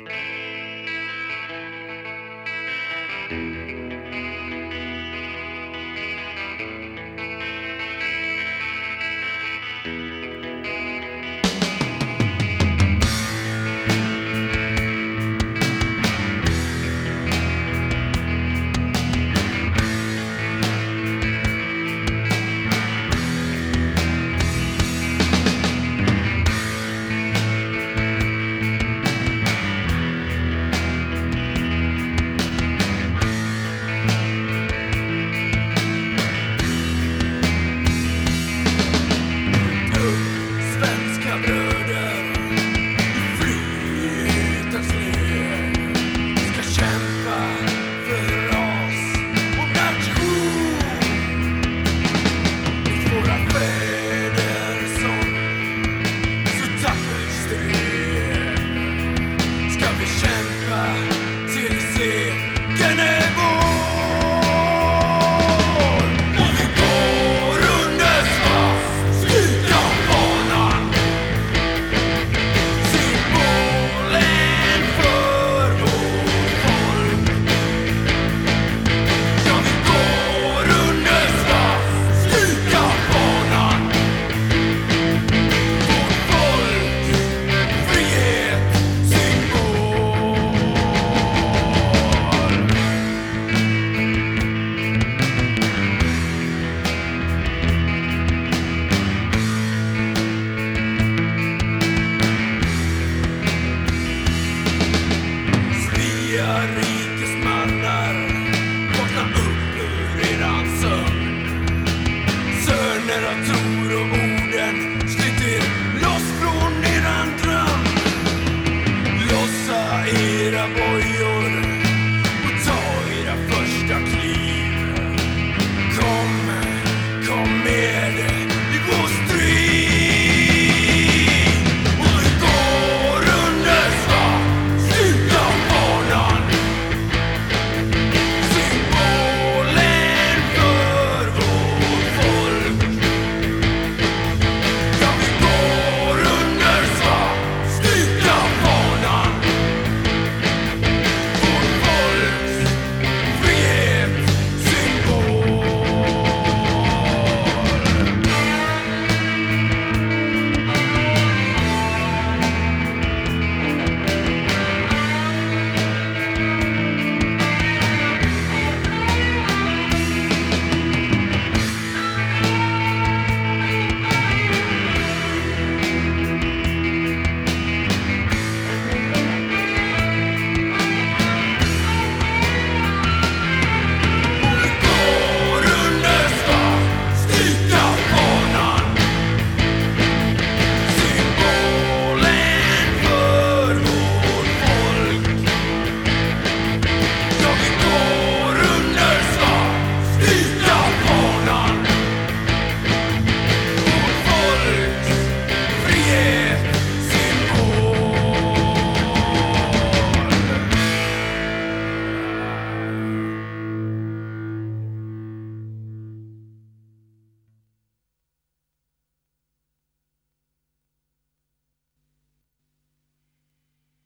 you Nya rikesmannar, vakna upp ur eran sömn. Söner av tror och orden, sliter loss från eran dröm. Lossa era bojor